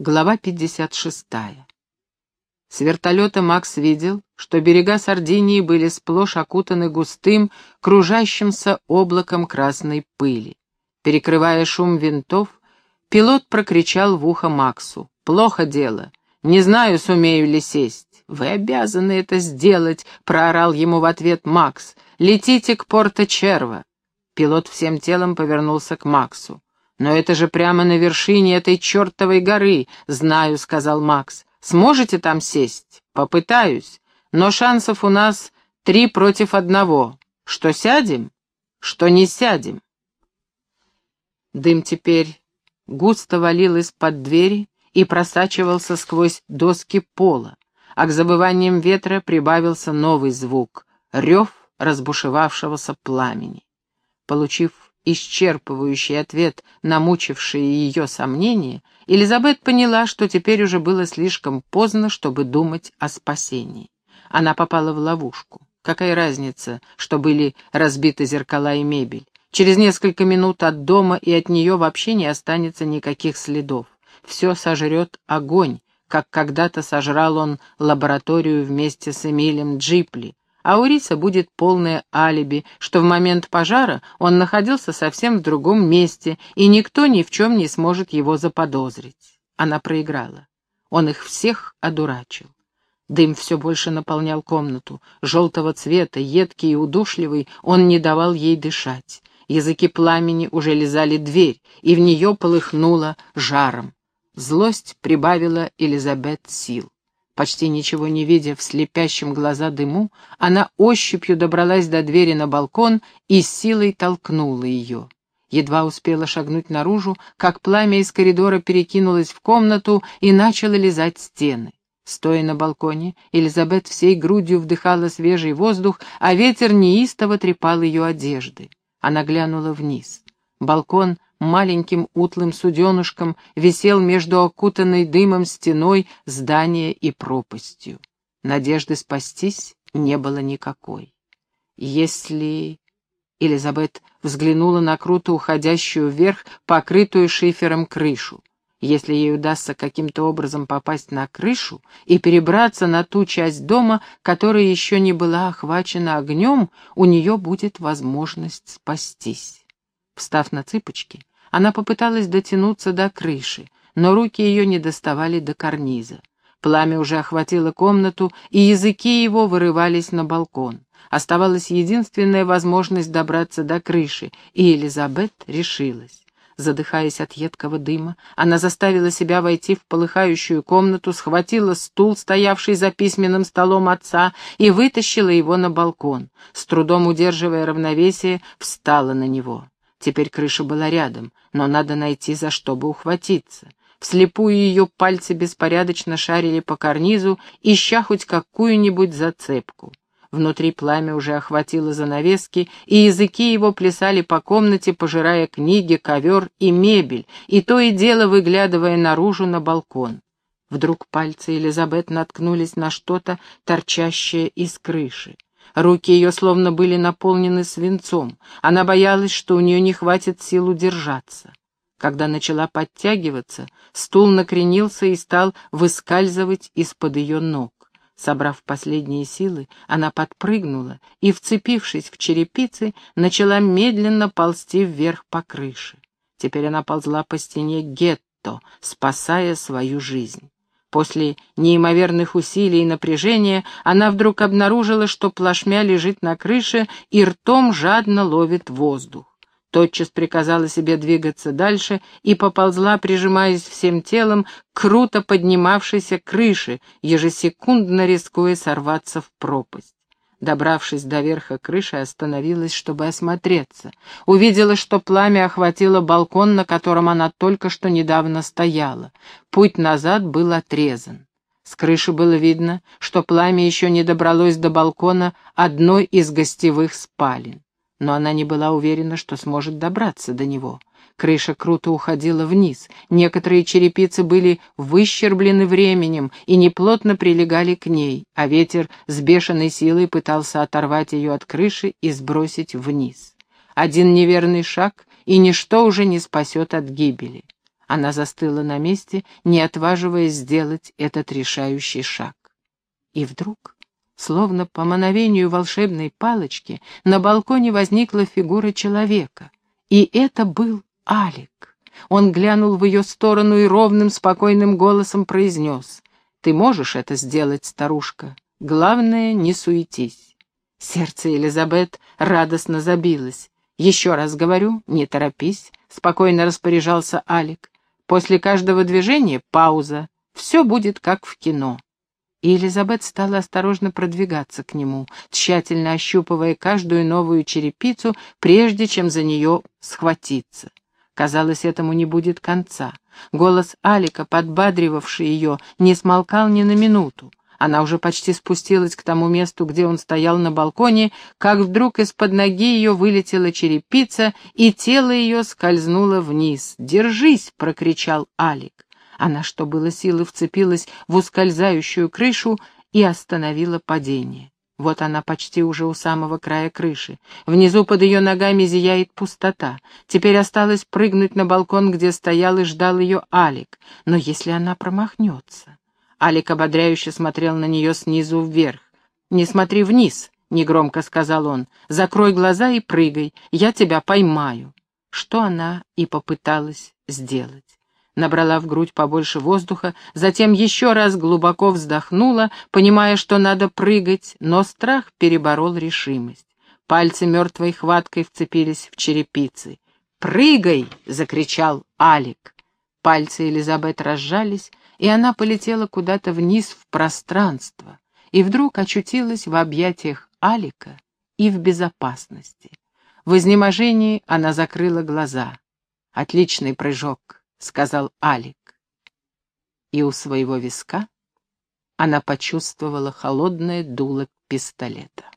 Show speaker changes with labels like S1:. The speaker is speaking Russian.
S1: Глава 56. С вертолета Макс видел, что берега Сардинии были сплошь окутаны густым, кружащимся облаком красной пыли. Перекрывая шум винтов, пилот прокричал в ухо Максу. «Плохо дело. Не знаю, сумею ли сесть». «Вы обязаны это сделать», — проорал ему в ответ Макс. «Летите к Порто-Черво». Пилот всем телом повернулся к Максу. «Но это же прямо на вершине этой чертовой горы, знаю», — сказал Макс. «Сможете там сесть?» «Попытаюсь. Но шансов у нас три против одного. Что сядем? Что не сядем?» Дым теперь густо валил из-под двери и просачивался сквозь доски пола, а к забываниям ветра прибавился новый звук — рев разбушевавшегося пламени. Получив исчерпывающий ответ на мучившие ее сомнения, Элизабет поняла, что теперь уже было слишком поздно, чтобы думать о спасении. Она попала в ловушку. Какая разница, что были разбиты зеркала и мебель? Через несколько минут от дома и от нее вообще не останется никаких следов. Все сожрет огонь, как когда-то сожрал он лабораторию вместе с Эмилем Джипли, а у Риса будет полное алиби, что в момент пожара он находился совсем в другом месте, и никто ни в чем не сможет его заподозрить. Она проиграла. Он их всех одурачил. Дым все больше наполнял комнату. Желтого цвета, едкий и удушливый, он не давал ей дышать. Языки пламени уже лизали дверь, и в нее полыхнуло жаром. Злость прибавила Элизабет сил. Почти ничего не видя в слепящем глаза дыму, она ощупью добралась до двери на балкон и силой толкнула ее. Едва успела шагнуть наружу, как пламя из коридора перекинулось в комнату и начало лизать стены. Стоя на балконе, Элизабет всей грудью вдыхала свежий воздух, а ветер неистово трепал ее одежды. Она глянула вниз. Балкон маленьким утлым суденушком висел между окутанной дымом стеной здания и пропастью. Надежды спастись не было никакой. Если... Элизабет взглянула на круто уходящую вверх, покрытую шифером крышу. Если ей удастся каким-то образом попасть на крышу и перебраться на ту часть дома, которая еще не была охвачена огнем, у нее будет возможность спастись. Встав на цыпочки, она попыталась дотянуться до крыши, но руки ее не доставали до карниза. Пламя уже охватило комнату, и языки его вырывались на балкон. Оставалась единственная возможность добраться до крыши, и Элизабет решилась. Задыхаясь от едкого дыма, она заставила себя войти в полыхающую комнату, схватила стул, стоявший за письменным столом отца, и вытащила его на балкон. С трудом удерживая равновесие, встала на него. Теперь крыша была рядом, но надо найти, за что бы ухватиться. Вслепую ее пальцы беспорядочно шарили по карнизу, ища хоть какую-нибудь зацепку. Внутри пламя уже охватило занавески, и языки его плясали по комнате, пожирая книги, ковер и мебель, и то и дело выглядывая наружу на балкон. Вдруг пальцы Элизабет наткнулись на что-то, торчащее из крыши. Руки ее словно были наполнены свинцом. Она боялась, что у нее не хватит сил удержаться. Когда начала подтягиваться, стул накренился и стал выскальзывать из-под ее ног. Собрав последние силы, она подпрыгнула и, вцепившись в черепицы, начала медленно ползти вверх по крыше. Теперь она ползла по стене гетто, спасая свою жизнь. После неимоверных усилий и напряжения она вдруг обнаружила, что плашмя лежит на крыше и ртом жадно ловит воздух. Тотчас приказала себе двигаться дальше и поползла, прижимаясь всем телом к круто поднимавшейся крыше, ежесекундно рискуя сорваться в пропасть. Добравшись до верха крыши, остановилась, чтобы осмотреться. Увидела, что пламя охватило балкон, на котором она только что недавно стояла. Путь назад был отрезан. С крыши было видно, что пламя еще не добралось до балкона одной из гостевых спален. Но она не была уверена, что сможет добраться до него. Крыша круто уходила вниз, некоторые черепицы были выщерблены временем и неплотно прилегали к ней, а ветер с бешеной силой пытался оторвать ее от крыши и сбросить вниз. Один неверный шаг, и ничто уже не спасет от гибели. Она застыла на месте, не отваживаясь сделать этот решающий шаг. И вдруг, словно по мановению волшебной палочки, на балконе возникла фигура человека. И это был Алик. Он глянул в ее сторону и ровным, спокойным голосом произнес. «Ты можешь это сделать, старушка. Главное, не суетись». Сердце Элизабет радостно забилось. «Еще раз говорю, не торопись», — спокойно распоряжался Алик. «После каждого движения пауза. Все будет как в кино». И Элизабет стала осторожно продвигаться к нему, тщательно ощупывая каждую новую черепицу, прежде чем за нее схватиться. Казалось, этому не будет конца. Голос Алика, подбадривавший ее, не смолкал ни на минуту. Она уже почти спустилась к тому месту, где он стоял на балконе, как вдруг из-под ноги ее вылетела черепица, и тело ее скользнуло вниз. «Держись!» — прокричал Алик. Она, что было силы, вцепилась в ускользающую крышу и остановила падение. Вот она почти уже у самого края крыши. Внизу под ее ногами зияет пустота. Теперь осталось прыгнуть на балкон, где стоял и ждал ее Алик. Но если она промахнется... Алик ободряюще смотрел на нее снизу вверх. «Не смотри вниз», — негромко сказал он. «Закрой глаза и прыгай, я тебя поймаю». Что она и попыталась сделать. Набрала в грудь побольше воздуха, затем еще раз глубоко вздохнула, понимая, что надо прыгать, но страх переборол решимость. Пальцы мертвой хваткой вцепились в черепицы. «Прыгай!» — закричал Алик. Пальцы Элизабет разжались, и она полетела куда-то вниз в пространство, и вдруг очутилась в объятиях Алика и в безопасности. В изнеможении она закрыла глаза. «Отличный прыжок», — сказал Алик. И у своего виска она почувствовала холодное дуло пистолета.